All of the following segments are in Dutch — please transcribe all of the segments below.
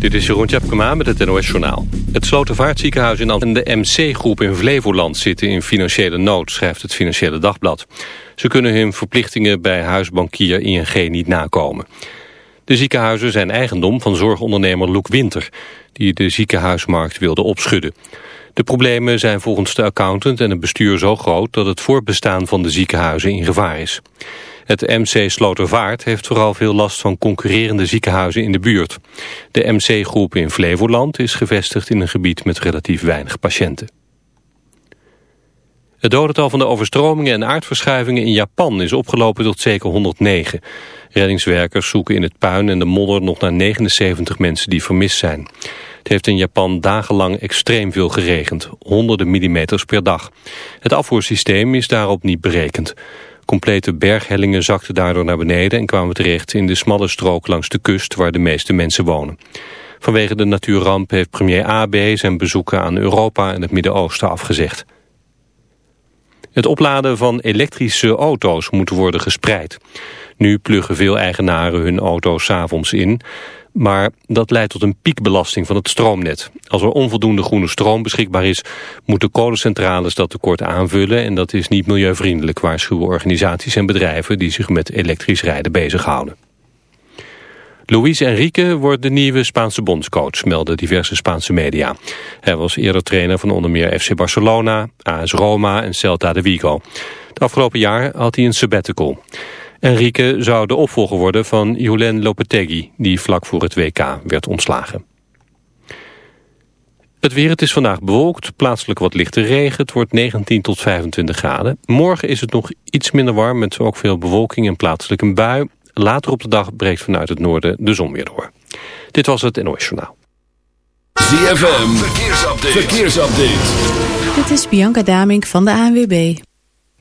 Dit is Jeroen Tjepkema met het NOS Journaal. Het Slotervaartziekenhuis in Amsterdam en de MC-groep in Flevoland zitten in financiële nood, schrijft het Financiële Dagblad. Ze kunnen hun verplichtingen bij huisbankier ING niet nakomen. De ziekenhuizen zijn eigendom van zorgondernemer Loek Winter, die de ziekenhuismarkt wilde opschudden. De problemen zijn volgens de accountant en het bestuur zo groot dat het voortbestaan van de ziekenhuizen in gevaar is. Het MC Slotervaart heeft vooral veel last van concurrerende ziekenhuizen in de buurt. De MC-groep in Flevoland is gevestigd in een gebied met relatief weinig patiënten. Het dodental van de overstromingen en aardverschuivingen in Japan is opgelopen tot zeker 109. Reddingswerkers zoeken in het puin en de modder nog naar 79 mensen die vermist zijn. Het heeft in Japan dagenlang extreem veel geregend, honderden millimeters per dag. Het afvoersysteem is daarop niet berekend. Complete berghellingen zakten daardoor naar beneden en kwamen terecht in de smalle strook langs de kust waar de meeste mensen wonen. Vanwege de natuurramp heeft premier AB zijn bezoeken aan Europa en het Midden-Oosten afgezegd. Het opladen van elektrische auto's moet worden gespreid. Nu pluggen veel eigenaren hun auto's s avonds in. Maar dat leidt tot een piekbelasting van het stroomnet. Als er onvoldoende groene stroom beschikbaar is... moeten kolencentrales dat tekort aanvullen... en dat is niet milieuvriendelijk, waarschuwen organisaties en bedrijven... die zich met elektrisch rijden bezighouden. Luis Enrique wordt de nieuwe Spaanse bondscoach, melden diverse Spaanse media. Hij was eerder trainer van onder meer FC Barcelona, AS Roma en Celta de Vigo. Het afgelopen jaar had hij een sabbatical. Enrique zou de opvolger worden van Julen Lopetegui, die vlak voor het WK werd ontslagen. Het weer, het is vandaag bewolkt, plaatselijk wat lichte regen. Het wordt 19 tot 25 graden. Morgen is het nog iets minder warm met ook veel bewolking en plaatselijk een bui. Later op de dag breekt vanuit het noorden de zon weer door. Dit was het NOS Journaal. ZFM, verkeersupdate. verkeersupdate. Dit is Bianca Damink van de ANWB.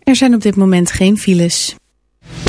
Er zijn op dit moment geen files.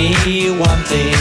Me wanting you.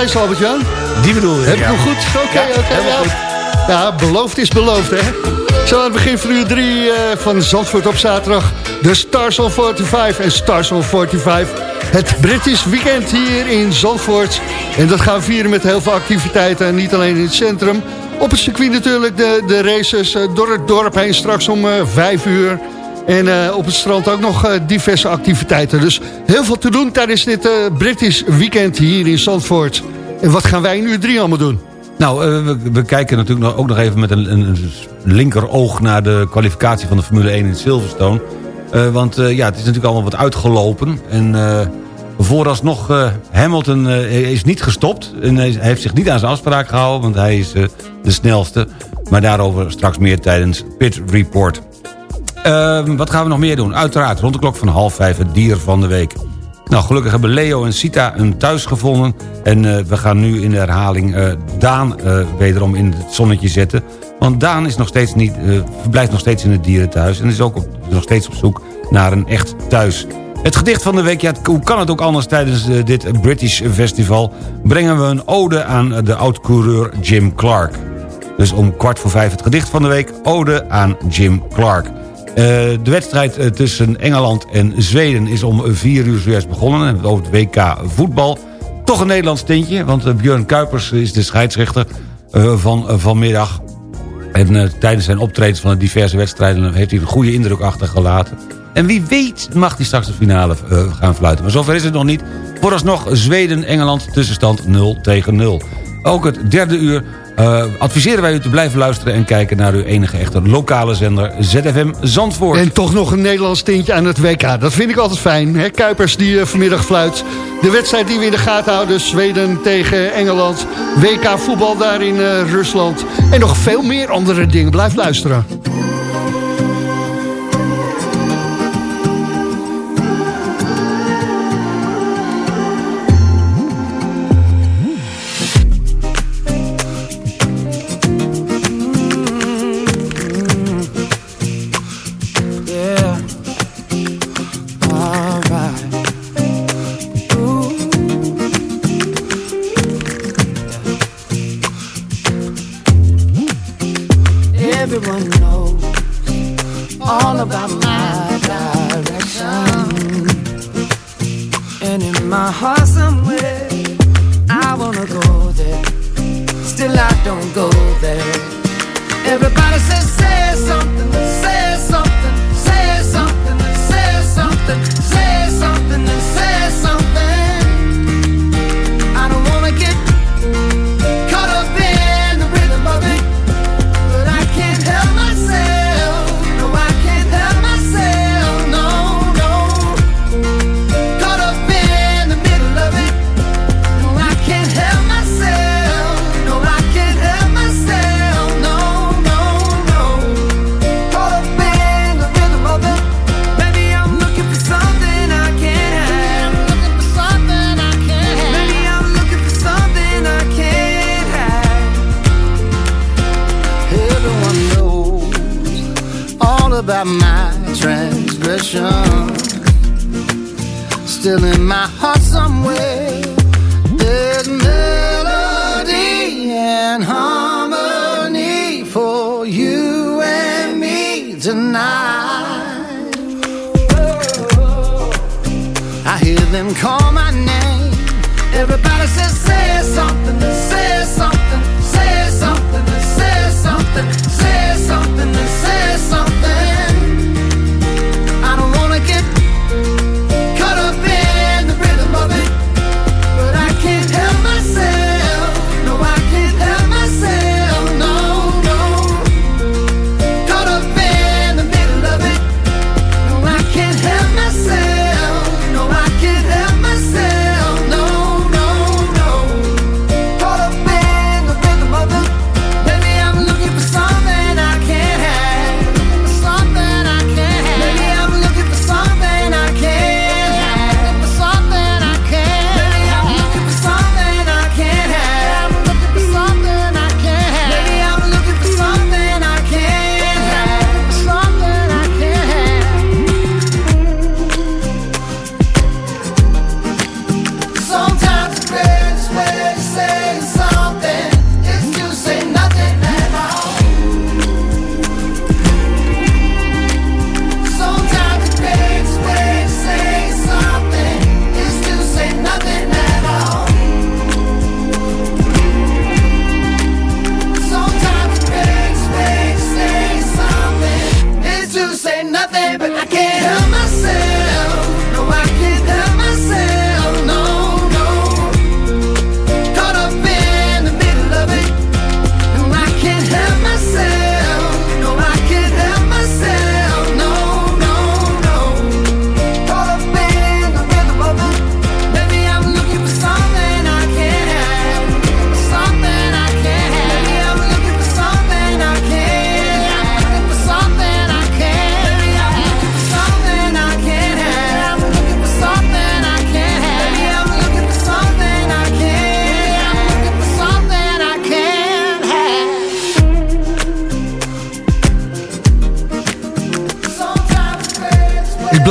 Deze, Albert-Jan? Die bedoel je? Heb ik ja. hem goed? Oké, Ja, oké. ja. Ja, beloofd is beloofd, hè? Zo aan het begin van uur 3 van Zandvoort op zaterdag. De Stars on 45 en Stars on 45. Het British Weekend hier in Zandvoort. En dat gaan we vieren met heel veel activiteiten. En niet alleen in het centrum. Op het circuit natuurlijk de, de races eh, door het dorp heen straks om eh 5 uur. En eh, op het strand ook nog eh, diverse activiteiten. Dus heel veel te doen tijdens dit eh, British Weekend hier in Zandvoort. En wat gaan wij in uur 3 allemaal doen? Nou, we, we kijken natuurlijk ook nog even met een, een, een linkeroog... naar de kwalificatie van de Formule 1 in Silverstone. Want ja, het is natuurlijk allemaal wat uitgelopen. En vooralsnog, eh Hamilton eh, is niet gestopt. En hij heeft zich niet aan zijn afspraak gehouden... want hij is de snelste. Maar daarover straks meer tijdens Pit Report. Ehm, wat gaan we nog meer doen? Uiteraard, rond de klok van half vijf het dier van de week. Nou, gelukkig hebben Leo en Sita een thuis gevonden. En eh, we gaan nu in de herhaling eh, Daan eh, wederom in het zonnetje zetten. Want Daan is nog steeds niet, verblijft nog steeds in het dierenthuis... en is ook nog steeds op zoek naar een echt thuis. Het gedicht van de week, ja, hoe kan het ook anders tijdens dit British Festival... brengen we een ode aan de oud-coureur Jim Clark. Dus om kwart voor vijf het gedicht van de week, ode aan Jim Clark. Eh, de wedstrijd eh, tussen Engeland en Zweden is om vier uur zojuist begonnen. Hebben het over het WK voetbal. Toch een Nederlands tintje, want eh, Björn Kuipers is de scheidsrechter van vanmiddag. En tijdens zijn optredens van de diverse wedstrijden... heeft hij een goede indruk achtergelaten. En wie weet mag hij straks de finale gaan fluiten. Maar zover is het nog niet. Vooralsnog Zweden-Engeland tussenstand 0 tegen 0. Ook het derde uur eh, adviseren wij u te blijven luisteren... en kijken naar uw enige echte lokale zender ZFM Zandvoort. En toch nog een Nederlands tintje aan het WK. Dat vind ik altijd fijn. Hè? Kuipers die eh, vanmiddag fluit. De wedstrijd die we in de gaten houden. Zweden tegen Engeland. WK voetbal daar in eh, Rusland. En nog veel meer andere dingen. Blijf luisteren. still in my heart somewhere.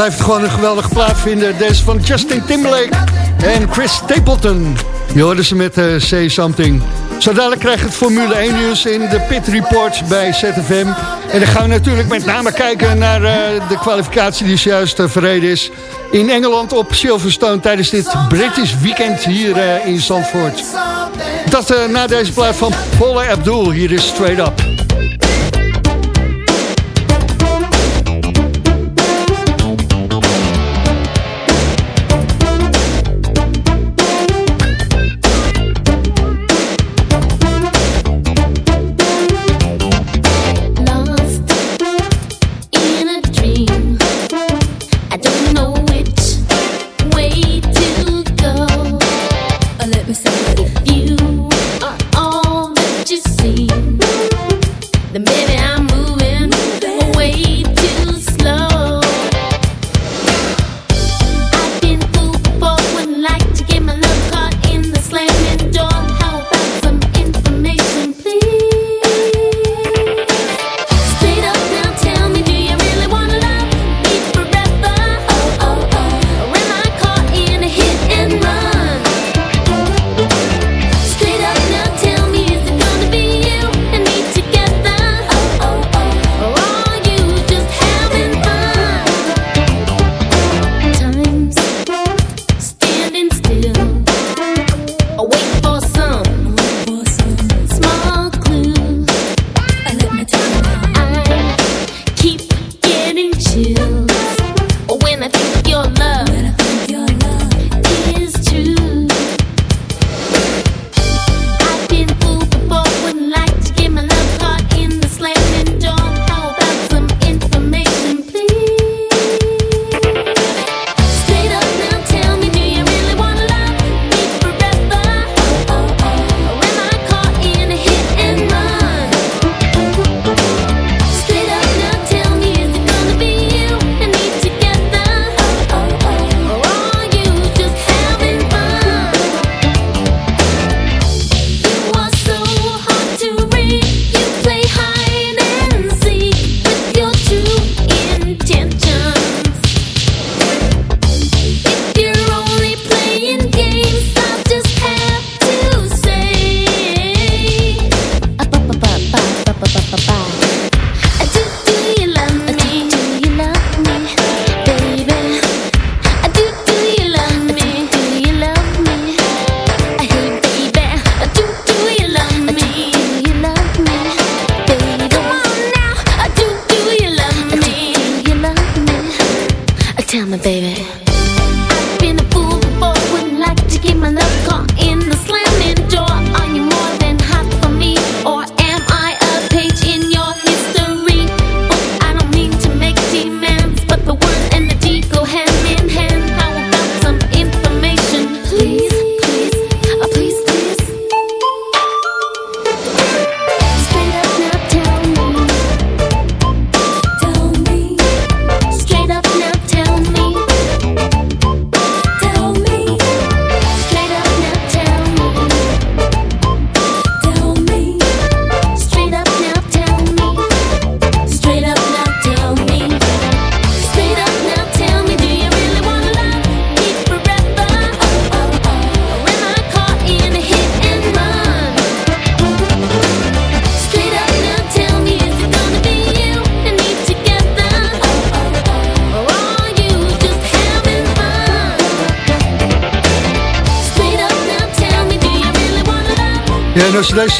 blijft gewoon een geweldige plaat vinden. Deze van Justin Timberlake en Chris Stapleton. Je hoorde ze met uh, Say Something. Zo dadelijk krijgt het Formule 1 nieuws in de Pit Report bij ZFM. En dan gaan we natuurlijk met name kijken naar eh, de kwalificatie die juist uh, eh, verreden is. In Engeland op Silverstone tijdens dit British weekend hier in Zandvoort. Dat na deze plaat van Paula Abdul. Hier is Straight Up.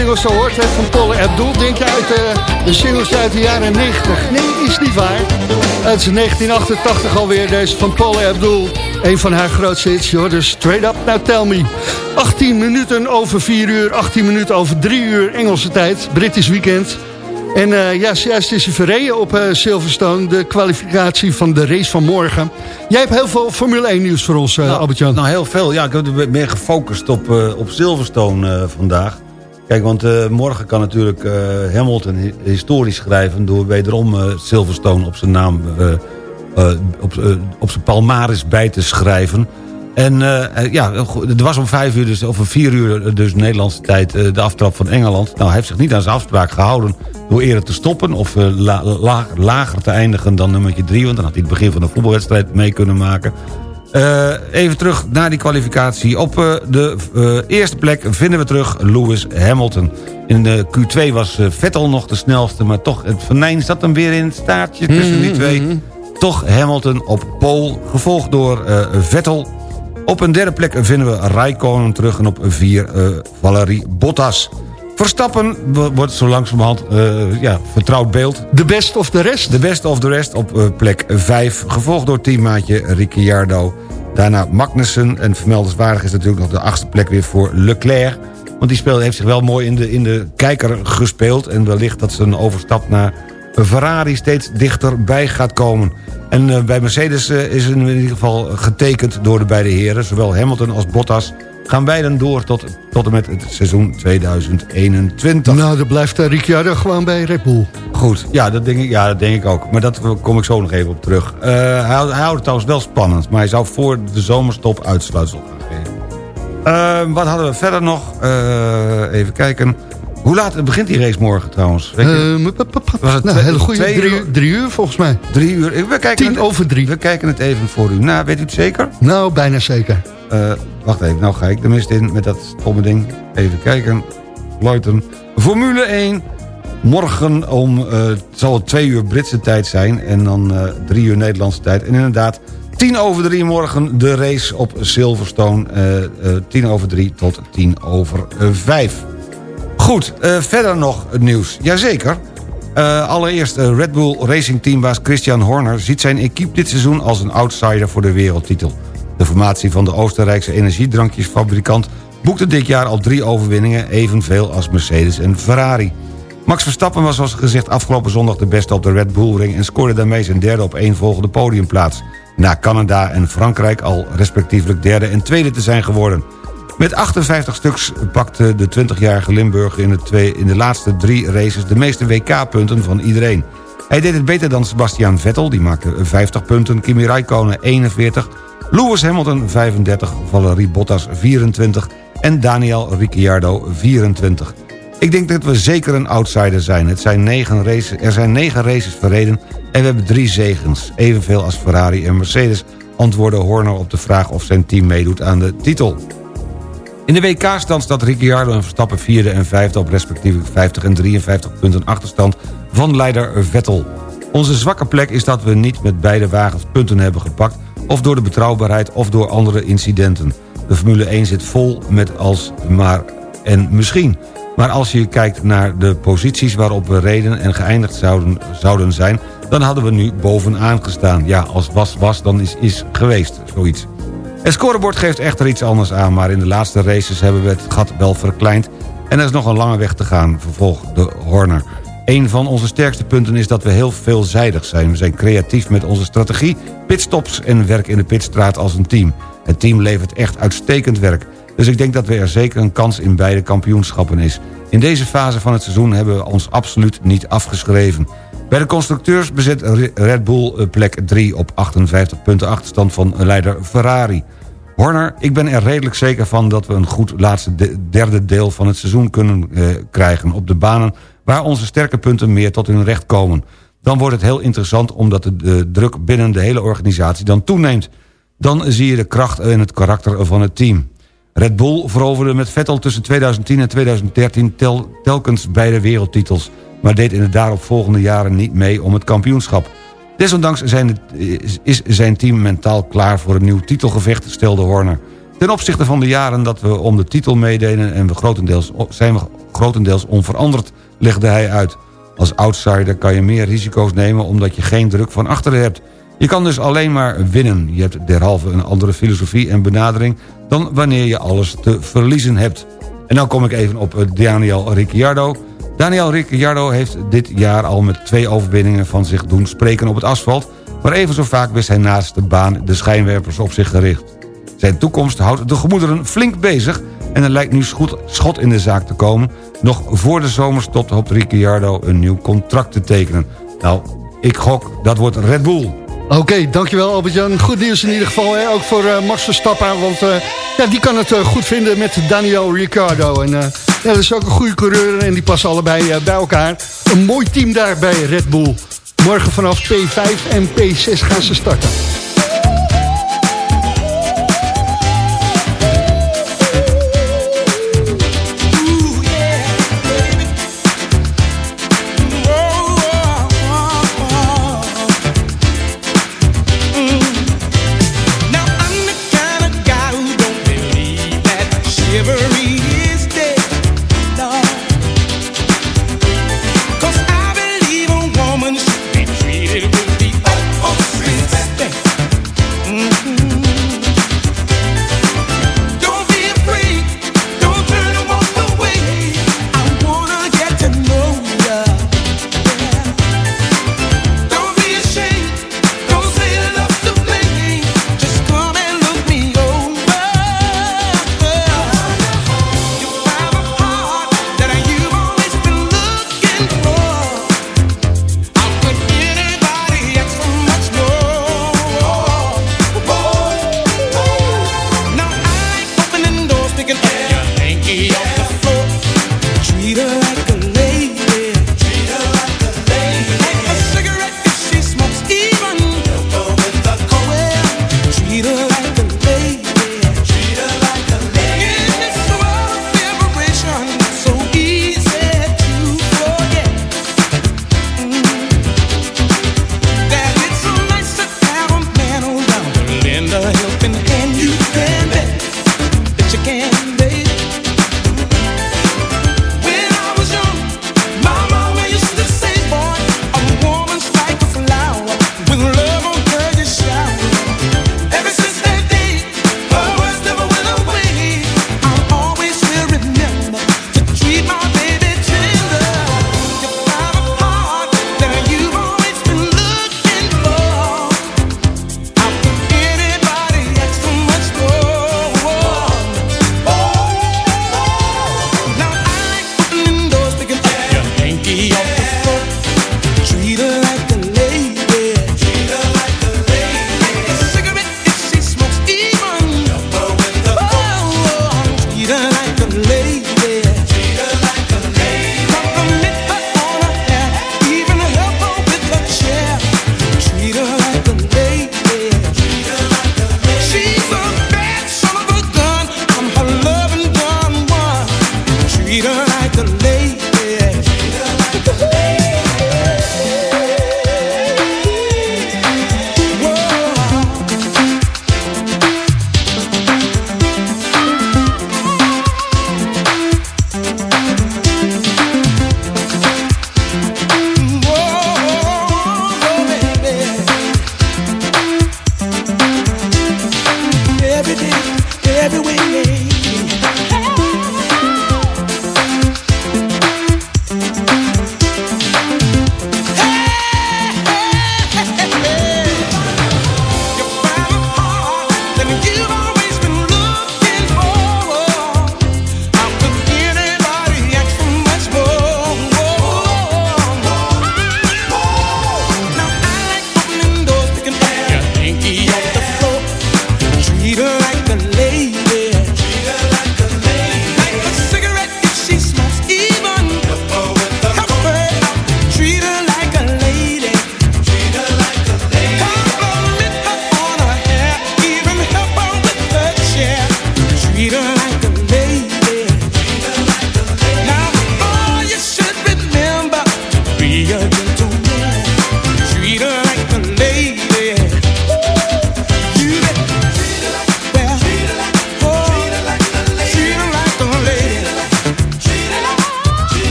Je singles zo hoort hè, van Paul Abdul, denk je uit eh, de singles uit de jaren 90. Nee, is niet waar. Het is 1988 alweer, deze van Paul Abdul. Een van haar grootste hits, joh. Dus straight up, now tell me. 18 minuten over 4 uur, 18 minuten over 3 uur Engelse tijd. British weekend. En eh, ja, juist is hij verreden op eh, Silverstone, de kwalificatie van de race van morgen. Jij hebt heel veel Formule 1 nieuws voor ons, eh, Albert-Jan. Nou, heel veel. Ja, ik heb meer gefocust op, op Silverstone vandaag. Kijk, want eh, morgen kan natuurlijk eh, Hamilton hi- historisch schrijven... door wederom eh, Silverstone op zijn naam, eh, eh, op, eh, op zijn palmaris bij te schrijven. En eh, eh, ja, er was om vijf uur, dus, of om vier uur, eh, dus Nederlandse tijd, eh, de aftrap van Engeland. Nou, hij heeft zich niet aan zijn afspraak gehouden door eerder te stoppen... of eh, la- la- lager te eindigen dan nummertje drie... want dan had hij het begin van de voetbalwedstrijd mee kunnen maken... Eh, even terug naar die kwalificatie. Op eh, de eh, eerste plek vinden we terug Lewis Hamilton. In de Q2 was Vettel nog de snelste... maar toch, het venijn zat hem weer in het staartje tussen die twee. Toch Hamilton op pole, gevolgd door Vettel. Op een derde plek vinden we Raikkonen terug... en op vier Valerie Bottas. Verstappen wo- wordt zo langzamerhand eh, ja, vertrouwd beeld. De best of de rest? De best of the rest op eh, plek 5. Gevolgd door teammaatje Ricciardo. Daarna Magnussen. En vermeldenswaardig is natuurlijk nog de achtste plek weer voor Leclerc. Want die speel heeft zich wel mooi in de, in de kijker gespeeld. En wellicht dat ze een overstap naar Ferrari steeds dichterbij gaat komen. En eh, bij Mercedes is in ieder geval getekend door de beide heren. Zowel Hamilton als Bottas gaan beiden door tot, tot en met het seizoen 2021. Nou, dan blijft uh, Ricciardo gewoon bij Red Bull. Goed, ja dat, denk ik, ja, dat denk ik ook. Maar dat kom ik zo nog even op terug. Eh, hij, houdt- het trouwens wel spannend. Maar hij zou voor de zomerstop uitsluitsel gaan geven. Eh, wat hadden we verder nog? Eh, even kijken. Hoe laat begint die race morgen trouwens? Was het nou, twee- hele goede drie, uur? drie uur volgens mij. Drie uur. We kijken Tien het, over drie. We kijken het even voor u. Nou, weet u het zeker? Nou, bijna zeker. Eh, wacht even, nou ga ik de mist in met dat stomme ding. Even kijken. Luiten. Formule 1. Morgen om, eh, het zal het twee uur Britse tijd zijn. En dan eh, drie uur Nederlandse tijd. En inderdaad, tien over drie morgen de race op Silverstone. eh, eh, tien over drie tot tien over eh, vijf. Goed, eh, verder nog het nieuws. Jazeker. Eh, allereerst eh, Red Bull Racing Teambaas Christian Horner... ziet zijn equipe dit seizoen als een outsider voor de wereldtitel. De formatie van de Oostenrijkse energiedrankjesfabrikant... boekte dit jaar al drie overwinningen... evenveel als Mercedes en Ferrari. Max Verstappen was zoals gezegd afgelopen zondag de beste op de Red Bull Ring... en scoorde daarmee zijn derde op één volgende podiumplaats. Na Canada en Frankrijk al respectievelijk derde en tweede te zijn geworden... Met 58 stuks pakte de 20-jarige Limburger in de, twee, in de laatste drie races... de meeste WK-punten van iedereen. Hij deed het beter dan Sebastian Vettel, die maakte 50 punten... Kimi Räikkönen 41, Lewis Hamilton 35, Valerie Bottas 24... en Daniel Ricciardo 24. Ik denk dat we zeker een outsider zijn. Het zijn negen races, er zijn negen races verreden en we hebben drie zegens. Evenveel als Ferrari en Mercedes... antwoordde Horner op de vraag of zijn team meedoet aan de titel. In de WK-stand staat Ricciardo en Verstappen vierde en vijfde... op respectievelijk 50 en 53 punten achterstand van leider Vettel. Onze zwakke plek is dat we niet met beide wagens punten hebben gepakt... of door de betrouwbaarheid of door andere incidenten. De Formule 1 zit vol met als maar en misschien. Maar als je kijkt naar de posities waarop we reden en geëindigd zouden, zouden zijn... dan hadden we nu bovenaan gestaan. Ja, als was was, dan is is geweest, zoiets. Het scorebord geeft echter iets anders aan... maar in de laatste races hebben we het gat wel verkleind... en er is nog een lange weg te gaan, vervolgde Horner. Een van onze sterkste punten is dat we heel veelzijdig zijn. We zijn creatief met onze strategie, pitstops en werk in de pitstraat als een team. Het team levert echt uitstekend werk. Dus ik denk dat we er zeker een kans in beide kampioenschappen is. In deze fase van het seizoen hebben we ons absoluut niet afgeschreven. Bij de constructeurs bezet Red Bull eh, plek 3 op 58 punten achterstand van leider Ferrari. Horner, ik ben er redelijk zeker van dat we een goed laatste derde deel van het seizoen kunnen eh, krijgen... op de banen waar onze sterke punten meer tot hun recht komen. Dan wordt het heel interessant omdat de, de druk binnen de hele organisatie dan toeneemt. Dan zie je de kracht en het karakter van het team. Red Bull veroverde met Vettel tussen 2010 en 2013 tel, telkens beide wereldtitels... maar deed in de daaropvolgende jaren niet mee om het kampioenschap. Desondanks zijn is zijn team mentaal klaar voor een nieuw titelgevecht, stelde Horner. Ten opzichte van de jaren dat we om de titel meededen... en we grotendeels, zijn we grotendeels onveranderd, legde hij uit. Als outsider kan je meer risico's nemen omdat je geen druk van achteren hebt... Je kan dus alleen maar winnen. Je hebt derhalve een andere filosofie en benadering... dan wanneer je alles te verliezen hebt. En dan kom ik even op eh, Daniel Ricciardo. Daniel Ricciardo heeft dit jaar al met twee overwinningen van zich doen spreken op het asfalt... maar even zo vaak wist hij naast de baan de schijnwerpers op zich gericht. Zijn toekomst houdt de gemoederen flink bezig... en er lijkt nu schot in de zaak te komen. Nog voor de zomerstop hoopt Ricciardo een nieuw contract te tekenen. Nou, ik gok, dat wordt Red Bull. Oké, dankjewel Albert-Jan. Goed nieuws in ieder geval, hè? ook voor uh, Max Verstappen. Want uh, ja, die kan het uh, goed vinden met Daniel Ricciardo. En ja, dat is ook een goede coureur en die passen allebei bij elkaar. Een mooi team daar bij Red Bull. Morgen vanaf P5 en P6 gaan ze starten.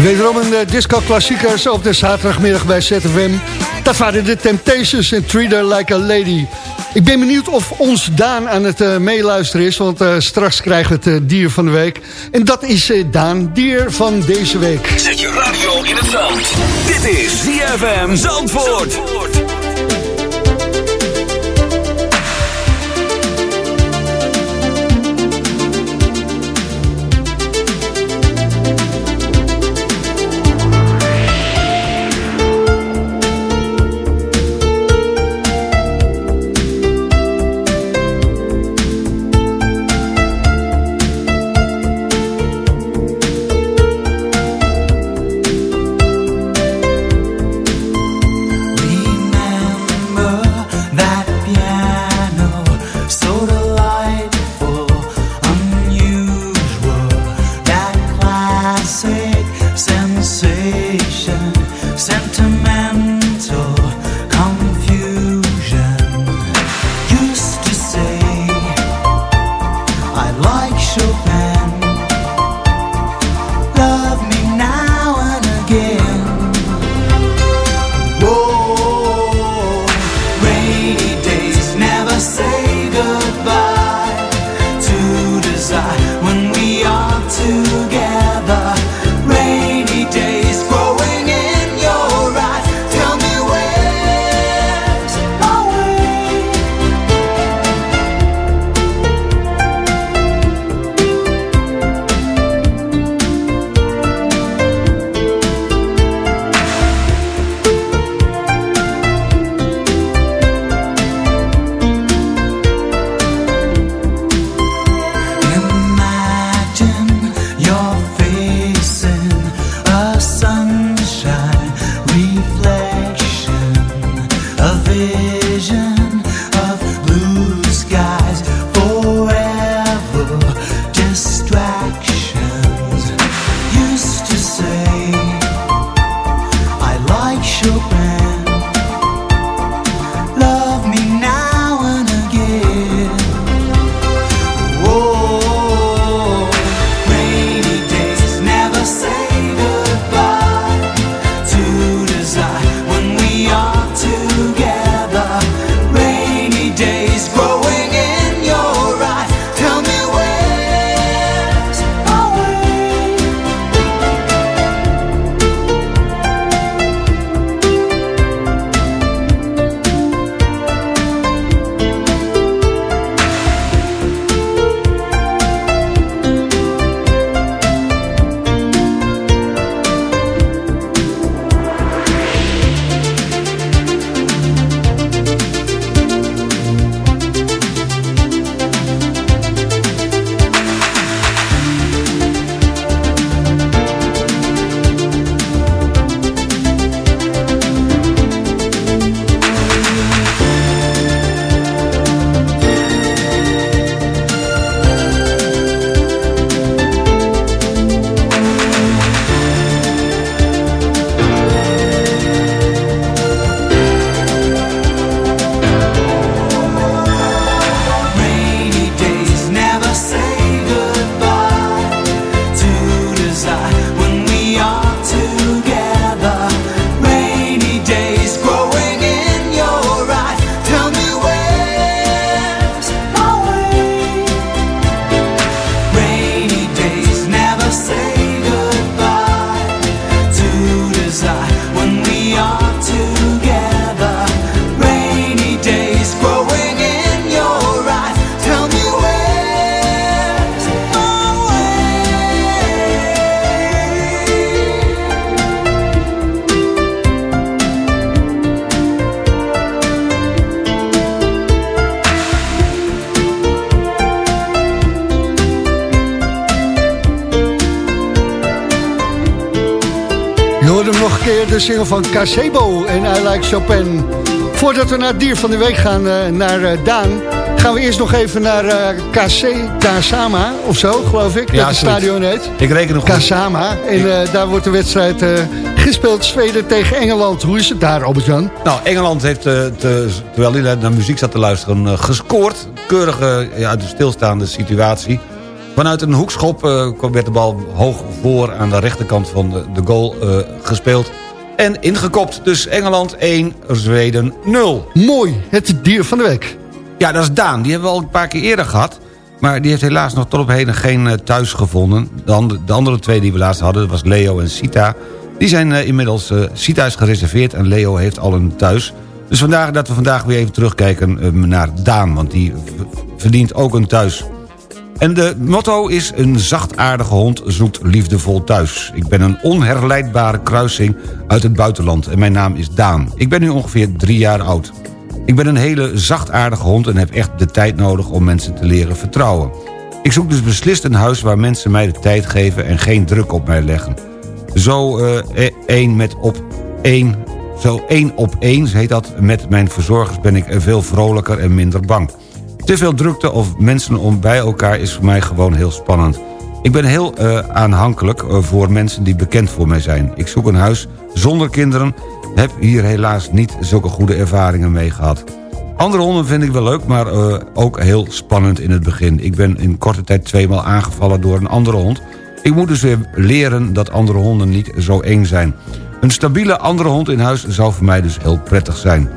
Wederom een eh, disco-klassiekers op de zaterdagmiddag bij ZFM. Dat waren de Temptations en Treat Her Like a Lady. Ik ben benieuwd of ons Daan aan het eh, meeluisteren is... want eh, straks krijgen we het dier van de week. En dat is Daan, dier van deze week. Zet je radio in het zand. Dit is ZFM Zandvoort. Remember de single van Casebo en I Like Chopin. Voordat we naar het dier van de week gaan, eh, naar eh, Daan... gaan we eerst nog even naar eh KC Kasama, of zo, geloof ik, Ja, dat het stadion heet. Ik reken nog goed. Kasama. En daar wordt de wedstrijd gespeeld, Zweden tegen Engeland. Hoe is het daar, Albert-Jan? Nou, Engeland heeft, te- terwijl hij naar muziek zat te luisteren, gescoord. Keurig eh, ja, uit de stilstaande situatie. Vanuit een hoekschop werd de bal hoog voor aan de rechterkant van de, de goal gespeeld. En ingekopt. Dus Engeland 1, Zweden 0. Mooi, het dier van de week. Ja, dat is Daan. Die hebben we al een paar keer eerder gehad. Maar die heeft helaas nog tot op heden geen eh, thuis gevonden. De, andere- de andere twee die we laatst hadden, dat was Leo en Sita. Die zijn eh, inmiddels... eh Sita is gereserveerd en Leo heeft al een thuis. Dus vandaar dat we vandaag weer even terugkijken naar Daan. Want die verdient ook een thuis. En de motto is... een zachtaardige hond zoekt liefdevol thuis. Ik ben een onherleidbare kruising uit het buitenland. En mijn naam is Daan. Ik ben nu ongeveer drie jaar oud. Ik ben een hele zachtaardige hond en heb echt de tijd nodig om mensen te leren vertrouwen. Ik zoek dus beslist een huis waar mensen mij de tijd geven en geen druk op mij leggen. Zo eh, één met op één, zo één op één heet dat, met mijn verzorgers ben ik veel vrolijker en minder bang. Te veel drukte of mensen om bij elkaar is voor mij gewoon heel spannend. Ik ben heel eh, aanhankelijk eh, voor mensen die bekend voor mij zijn. Ik zoek een huis zonder kinderen. Heb hier helaas niet zulke goede ervaringen mee gehad. Andere honden vind ik wel leuk, maar eh, ook heel spannend in het begin. Ik ben in korte tijd tweemaal aangevallen door een andere hond. Ik moet dus weer leren dat andere honden niet zo eng zijn. Een stabiele andere hond in huis zou voor mij dus heel prettig zijn.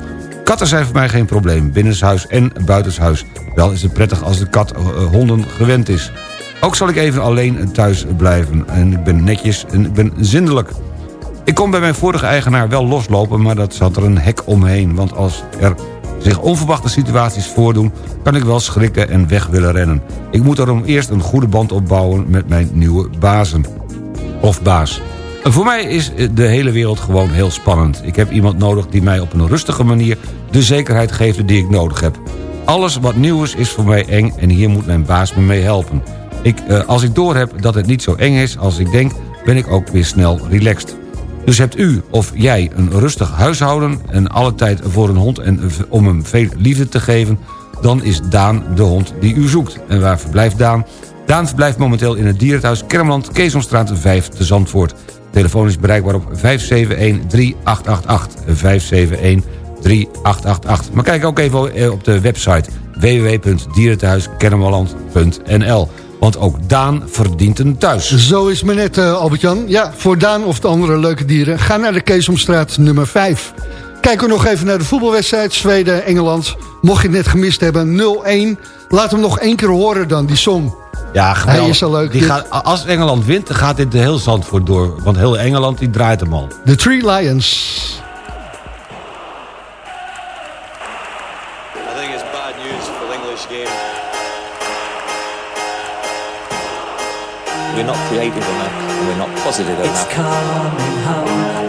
Katten zijn voor mij geen probleem, binnenshuis en buitenshuis. Wel is het prettig als de kat eh, honden gewend is. Ook zal ik even alleen thuis blijven. En ik ben netjes en ik ben zindelijk. Ik kon bij mijn vorige eigenaar wel loslopen, maar dat zat er een hek omheen. Want als er zich onverwachte situaties voordoen... kan ik wel schrikken en weg willen rennen. Ik moet daarom eerst een goede band opbouwen met mijn nieuwe bazen. Of baas. Voor mij is de hele wereld gewoon heel spannend. Ik heb iemand nodig die mij op een rustige manier... de zekerheid geeft die ik nodig heb. Alles wat nieuw is, is voor mij eng en hier moet mijn baas me mee helpen. Ik, eh, als ik doorheb dat het niet zo eng is als ik denk... ben ik ook weer snel relaxed. Dus hebt u of jij een rustig huishouden... en alle tijd voor een hond en om hem veel liefde te geven... dan is Daan de hond die u zoekt. En waar verblijft Daan? Daan verblijft momenteel in het dierenthuis Kermeland... Keesomstraat 5 te Zandvoort. Telefoon is bereikbaar op 571-3888. 571-3888. Maar kijk ook even eh, op de website www.dierentehuiskennemerland.nl. Want ook Daan verdient een thuis. Zo is het net, eh, Albert-Jan. Ja, voor Daan of de andere leuke dieren... ga naar de Keesomstraat nummer 5. Kijken we nog even naar de voetbalwedstrijd Zweden-Engeland. Mocht je het net gemist hebben, 0-1. Laat hem nog één keer horen dan, die song. Ja, geweldig. Hij is al leuk, Die gaat, als Engeland wint, dan gaat dit de heel Zandvoort door. Want heel Engeland die draait hem al. The Three Lions. I think it's bad news for the English game. We're not creative enough. We're not positive enough. It's coming home.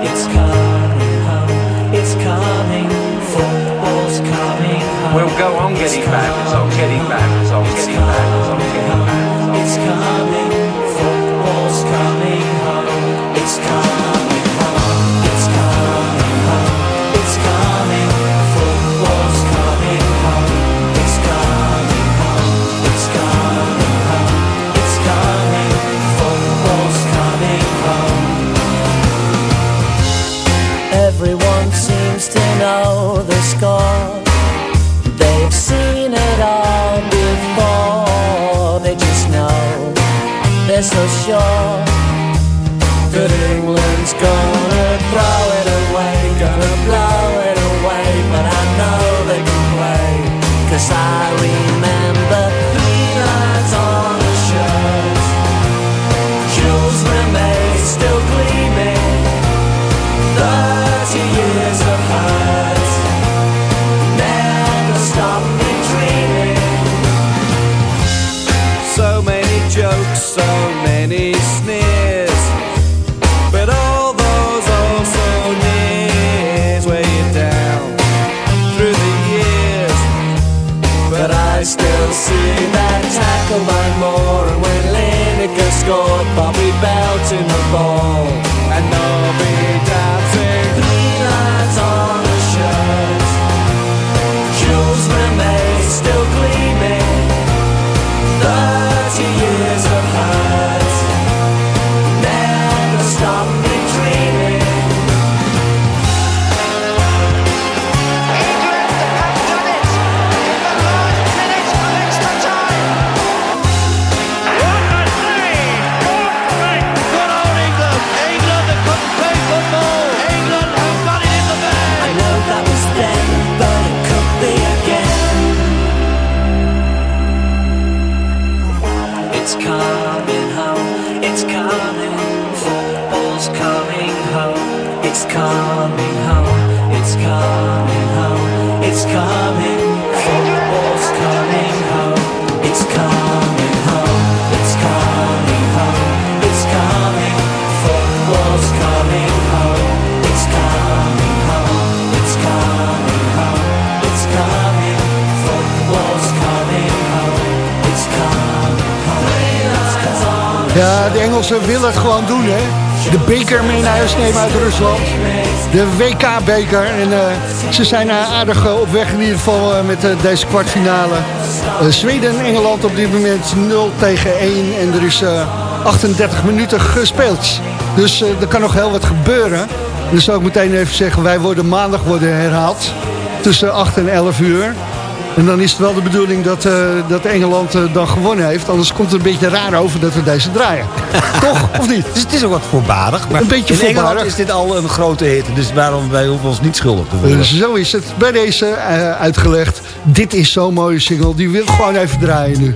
We'll go on getting back, so getting back, so getting back, so getting back. It's coming. Football's coming home. It's coming home. It's coming home. It's coming. Football's coming home. It's coming home. It's coming home. It's coming. Football's coming home. Everyone seems to know the score. They're so sure. That England's gonna I still see that tackle by Moore And when Lineker scored Bobby belting the ball. And Nobby dancing. Three lines on the shirt. Jules Rimet still gleaming de Engelsen willen het gewoon doen, hè. De beker mee naar huis nemen uit Rusland. De WK-beker. En eh, ze zijn eh, aardig eh, op weg in ieder geval met deze kwartfinale. Zweden en Engeland op dit moment 0 tegen 1. En er is 38 minuten gespeeld. Dus er kan nog heel wat gebeuren. Dus zou ik meteen even zeggen, wij worden maandag worden herhaald. Tussen 8 en 11 uur. En dan is het wel de bedoeling dat, eh, dat Engeland eh, dan gewonnen heeft. Anders komt het een beetje raar over dat we deze draaien. Toch? Of niet? Dus het is ook wat voorbarig. Maar een beetje in voorbarig. Engeland is dit al een grote hit. Dus waarom wij hoeven ons niet schuldig te worden. Zo is het. Bij deze eh, uitgelegd. Dit is zo'n mooie single. Die wil gewoon even draaien nu.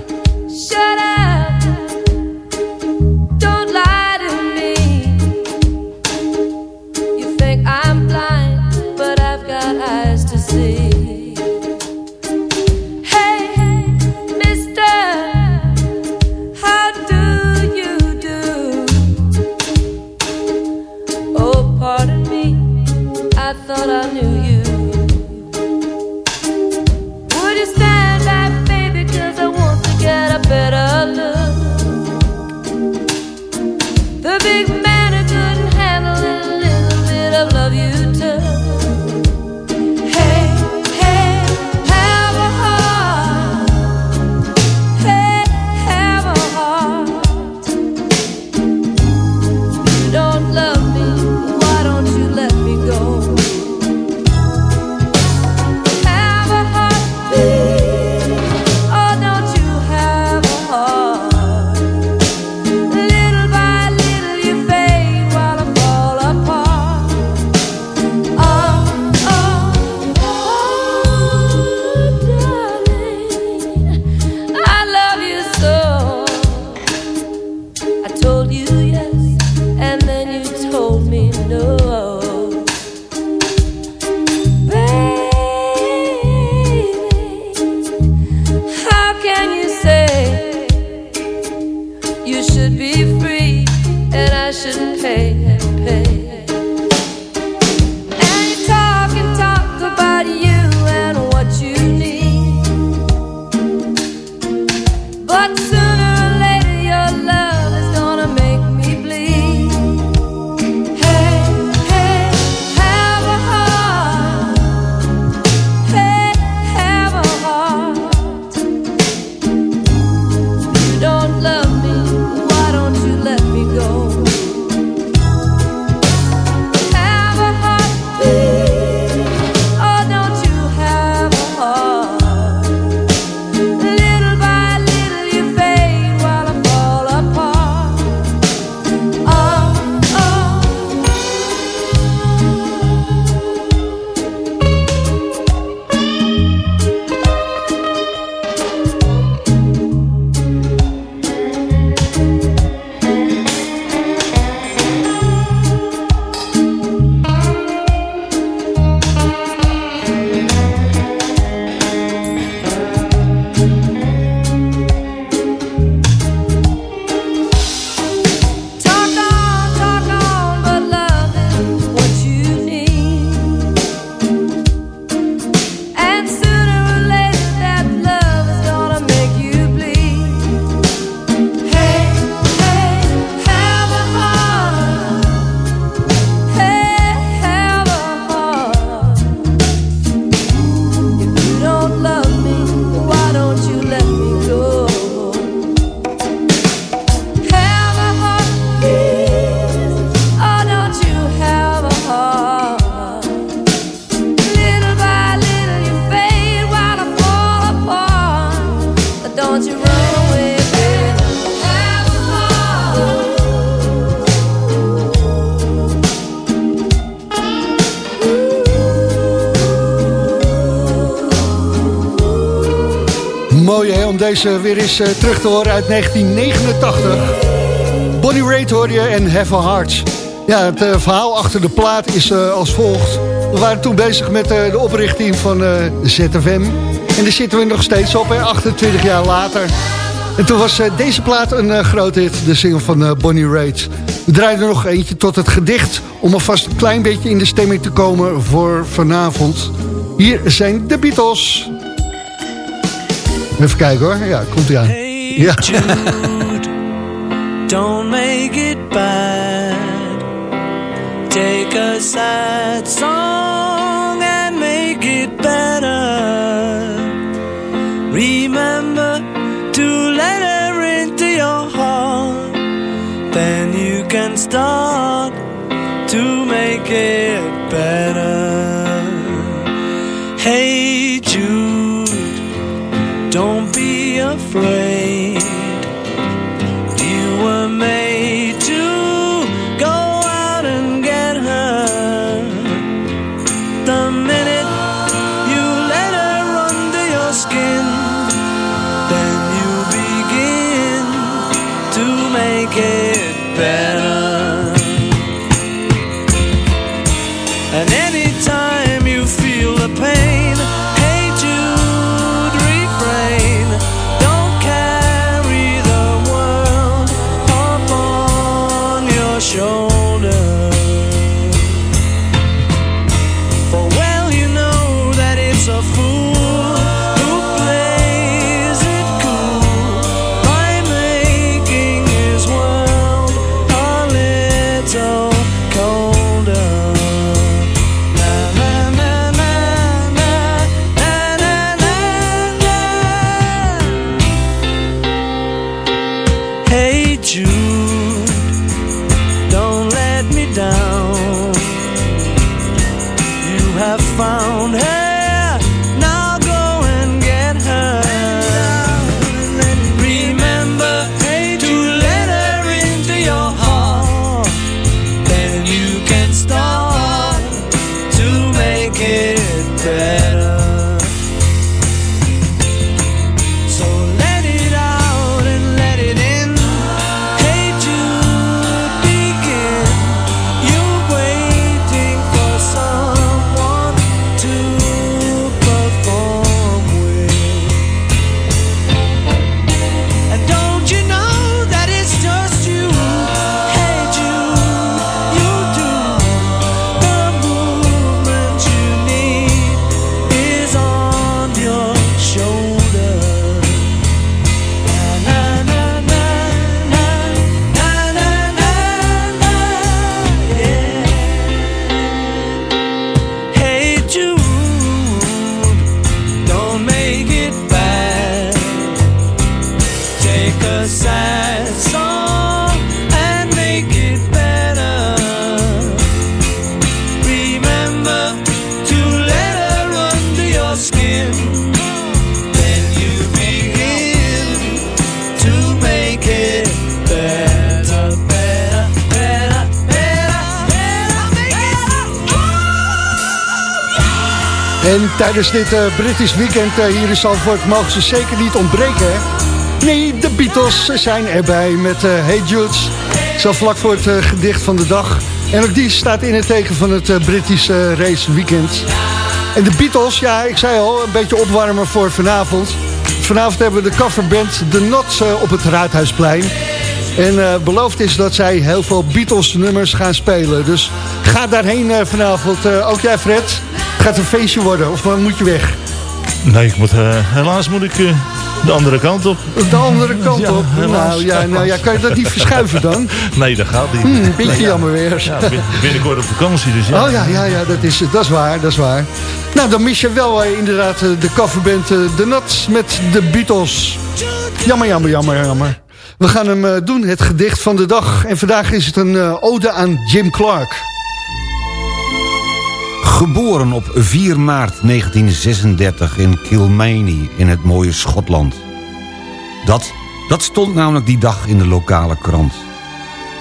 om deze weer eens eh, terug te horen uit 1989. Bonnie Raitt hoor je en Have Hearts. Ja, het eh, verhaal achter de plaat is eh, als volgt. We waren toen bezig met de oprichting van ZFM. En daar zitten we nog steeds op, hè, 28 jaar later. En toen was deze plaat een grote hit, de single van Bonnie Raitt. We draaien er nog eentje tot het gedicht... om alvast een klein beetje in de stemming te komen voor vanavond. Hier zijn de Beatles. Even kijken hoor, ja, komt ie aan. ja. Don't make it bad. Take a sad song and make it better. Remember to let her into your heart. Then you can start to make it better. play. En tijdens dit eh, British weekend eh, hier in Zandvoort mogen ze zeker niet ontbreken. Hè? Nee, de Beatles zijn erbij met eh, Hey Jude. Zo vlak voor het gedicht van de dag. En ook die staat in het teken van het British race weekend. En de Beatles, ja, ik zei al, een beetje opwarmen voor vanavond. Vanavond hebben we de coverband The Knots op het Raadhuisplein. En beloofd is dat zij heel veel Beatles nummers gaan spelen. Dus ga daarheen vanavond. Ook jij Fred, gaat een feestje worden of waar moet je weg? Nee, ik moet, eh, helaas moet ik eh, de andere kant op. De andere kant Ja, op? helaas, nou, ja, nou ja, kan je dat niet verschuiven dan? Nee, dat gaat niet. Hmm, een beetje Nee, ja. jammer weer. Ja, bin- binnenkort op vakantie, dus ja. Oh ja, ja, ja dat, is, dat is waar, dat is waar. Nou, dan mis je wel eh, inderdaad eh, de coverband eh, The Nuts met de Beatles. Jammer, jammer, jammer, jammer. We gaan hem eh, doen, het gedicht van de dag. En vandaag is het een eh, ode aan Jim Clark. Geboren op 4 maart 1936 in Kilmeny in het mooie Schotland. Dat, dat stond namelijk die dag in de lokale krant.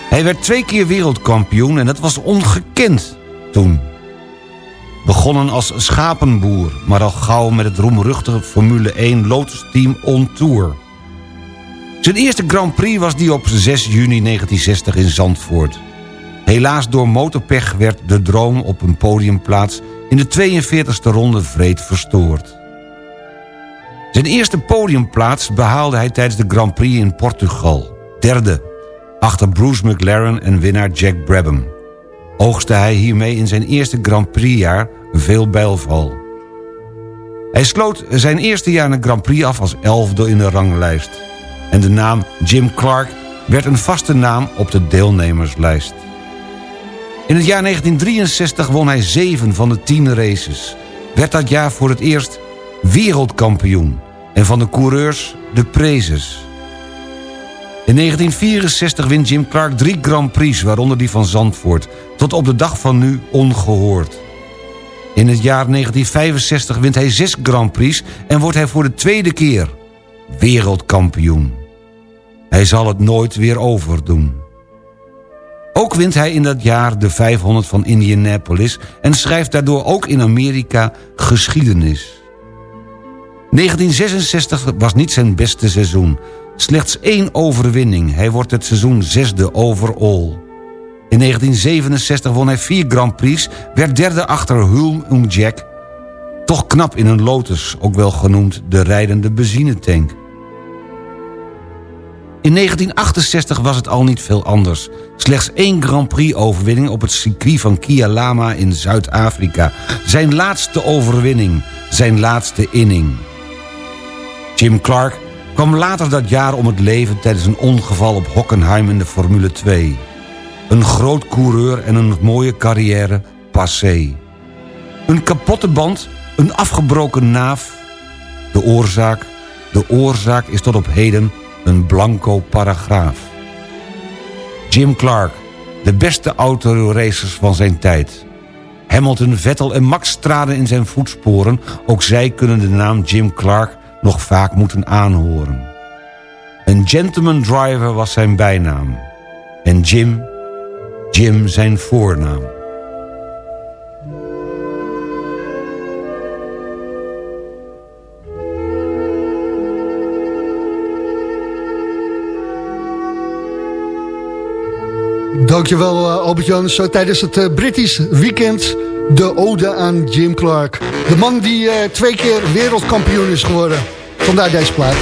Hij werd twee keer wereldkampioen en dat was ongekend toen. Begonnen als schapenboer, maar al gauw met het roemruchtige Formule 1 Lotus Team On Tour. Zijn eerste Grand Prix was die op 6 juni 1960 in Zandvoort. Helaas door motorpech werd de droom op een podiumplaats in de 42e ronde vreed verstoord. Zijn eerste podiumplaats behaalde hij tijdens de Grand Prix in Portugal. Derde, achter Bruce McLaren en winnaar Jack Brabham. Oogste hij hiermee in zijn eerste Grand Prix-jaar veel bijlval. Hij sloot zijn eerste jaar in de Grand Prix af als elfde in de ranglijst. En de naam Jim Clark werd een vaste naam op de deelnemerslijst. In het jaar 1963 won hij zeven van de tien races. Werd dat jaar voor het eerst wereldkampioen. En van de coureurs de prezes. In 1964 wint Jim Clark drie Grand Prix, waaronder die van Zandvoort. Tot op de dag van nu ongehoord. In het jaar 1965 wint hij zes Grand Prix... en wordt hij voor de tweede keer wereldkampioen. Hij zal het nooit weer overdoen. Ook wint hij in dat jaar de 500 van Indianapolis... en schrijft daardoor ook in Amerika geschiedenis. 1966 was niet zijn beste seizoen. Slechts één overwinning. Hij wordt het seizoen zesde overall. In 1967 won hij vier Grand Prix... werd derde achter Hulm Jack... toch knap in een Lotus, ook wel genoemd de rijdende benzinetank. In 1968 was het al niet veel anders. Slechts één Grand Prix-overwinning op het circuit van Kia Lama in Zuid-Afrika. Zijn laatste overwinning, zijn laatste inning. Jim Clark kwam later dat jaar om het leven... tijdens een ongeval op Hockenheim in de Formule 2. Een groot coureur en een mooie carrière, passé. Een kapotte band, een afgebroken naaf. De oorzaak, de oorzaak is tot op heden een blanco paragraaf. Jim Clark, de beste autoracers van zijn tijd. Hamilton, Vettel en Max traden in zijn voetsporen. Ook zij kunnen de naam Jim Clark nog vaak moeten aanhoren. Een gentleman driver was zijn bijnaam. En Jim, Jim zijn voornaam. Dankjewel uh, Albert-Jan. Zo tijdens het uh, British Weekend de ode aan Jim Clark. De man die uh, twee keer wereldkampioen is geworden. Vandaar deze plaat.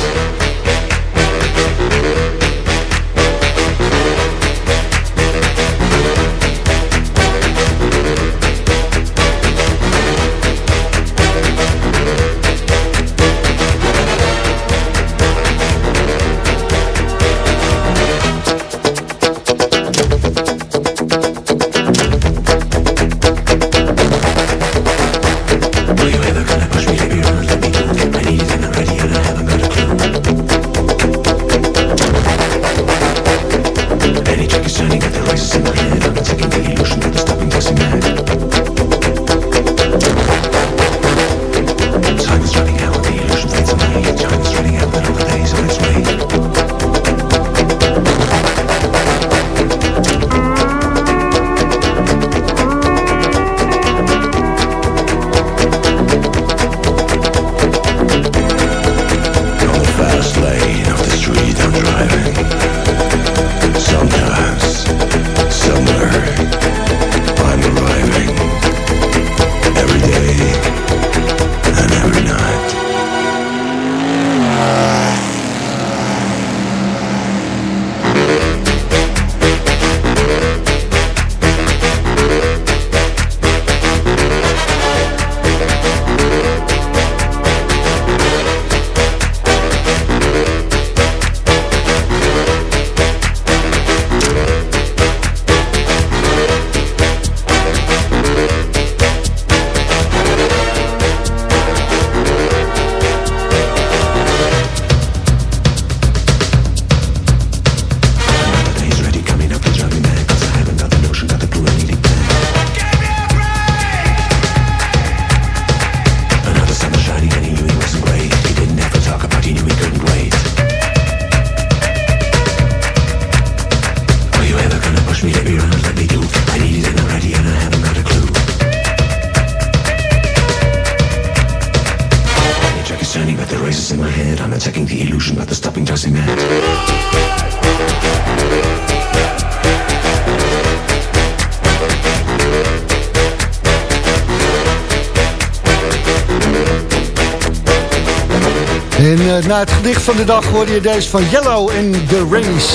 Van de dag hoorde je deze van Yellow en The Race.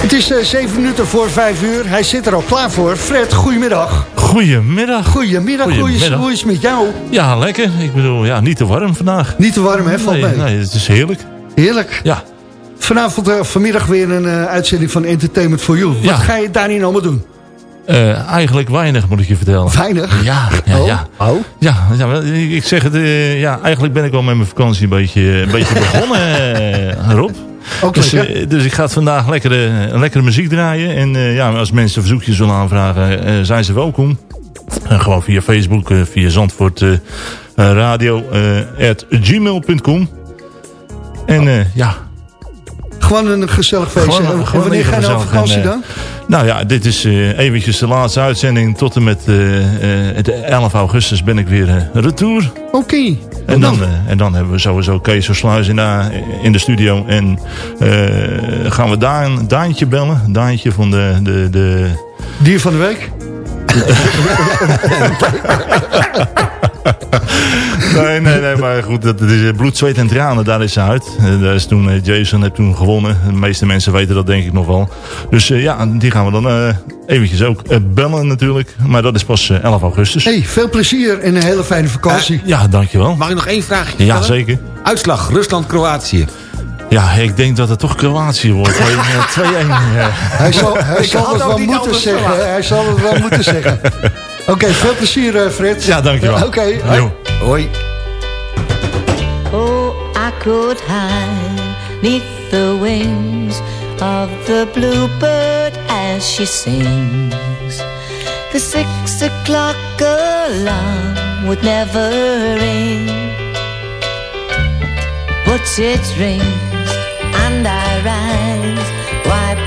Het is eh 7 minuten voor 5 uur. Hij zit er al klaar voor. Fred, goedemiddag. Goedemiddag. Goedemiddag, hoe is, Goedemiddag. hoe is het met jou? Ja, lekker. Ik bedoel, ja, niet te warm vandaag. Niet te warm, hè? Valt nee, mee. nee, het is heerlijk. Heerlijk. Ja. Vanavond, eh, vanmiddag weer een eh, uitzending van Entertainment for You. Wat Ja. ga je daarin allemaal doen? Eigenlijk weinig, moet ik je vertellen. Weinig? Ja, ja, Oh. ja. Oh. Ja, ja, ik zeg het, eh, ja, eigenlijk ben ik wel met mijn vakantie een beetje, een beetje begonnen, eh, Rob. Ook Dus, lekker. eh, dus ik ga het vandaag lekkere, lekkere muziek draaien. En ja, als mensen verzoekjes willen aanvragen, zijn ze welkom. En gewoon via Facebook, via Zandvoort radio, at gmail.com. En ja, Gewoon een gezellig feestje. Gewoon- wanneer ga je nou vakantie En, dan? Nou ja, dit is eh, eventjes de laatste uitzending. Tot en met eh, eh, het 11 augustus ben ik weer eh, retour. Oké. En dan, eh, en dan hebben we sowieso Kees Versluis in, de- in de studio. En eh, gaan we Daan, Daantje bellen. Daantje van de... de, de Dier van de week? Nee, nee, nee, maar goed, dat, is eh, bloed, zweet en tranen, daar is ze uit. Eh, daar is toen, eh, Jason heeft toen gewonnen. De meeste mensen weten dat denk ik nog wel. Dus eh, ja, die gaan we dan eh, eventjes ook bellen natuurlijk. Maar dat is pas eh, 11 augustus. Hey, veel plezier en een hele fijne vakantie. Ja, dankjewel. Mag ik nog één vraagje Ja, stellen? zeker. Uitslag, Rusland-Kroatië. Ja, ik denk dat het toch Kroatië wordt. Eh, 2-1. ja. Hij zal, hij Ik zal het wel moeten zeggen. Hij zal het wel moeten zeggen. Oké, veel plezier eh, Fred. Ja, dankjewel. Oké, hoi. Jo. Hoi. Oh, I could hide neath the wings of the bluebird as she sings. The six o'clock alarm would never ring. But it rings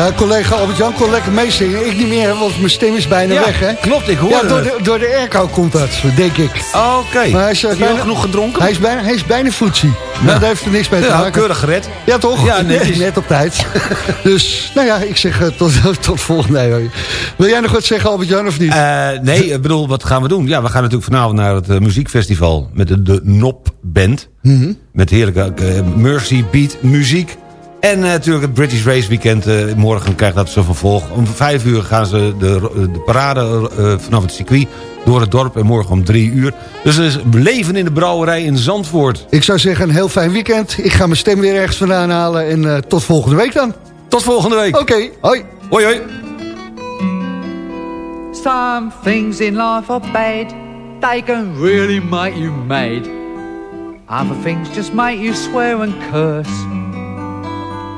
Ja, collega Albert-Jan kon lekker meezingen. Ik niet meer, want mijn stem is bijna Ja, weg, hè? klopt, ik hoorde Ja, door de, door de airco komt dat, denk ik. Oké. Maar hij is, eh, je al bijna- genoeg gedronken? Hij is bijna, hij is bijna. Maar daar heeft er niks mee te Ja, maken. keurig gered. Ja, toch? Ja, netjes. Net op tijd. dus, nou ja, ik zeg eh, tot, tot volgende. Nee, hoor. Wil jij nog wat zeggen, Albert-Jan, of niet? Eh, nee, ik bedoel, wat gaan we doen? Ja, we gaan natuurlijk vanavond naar het eh, muziekfestival met de, de NOP Band. Mhm. Met heerlijke eh, Mercy Beat muziek. En eh, natuurlijk het British Race Weekend. eh, morgen krijgt dat zijn vervolg. Om vijf uur gaan ze de, de parade eh, vanaf het circuit door het dorp. En morgen om drie uur. Dus er is leven in de brouwerij in Zandvoort. Ik zou zeggen, een heel fijn weekend. Ik ga mijn stem weer ergens vandaan halen. En eh, tot volgende week dan. Tot volgende week. Oké, hoi. Hoi, hoi. Some things in life are bad. They can really make you mad. Other things just make you swear and curse.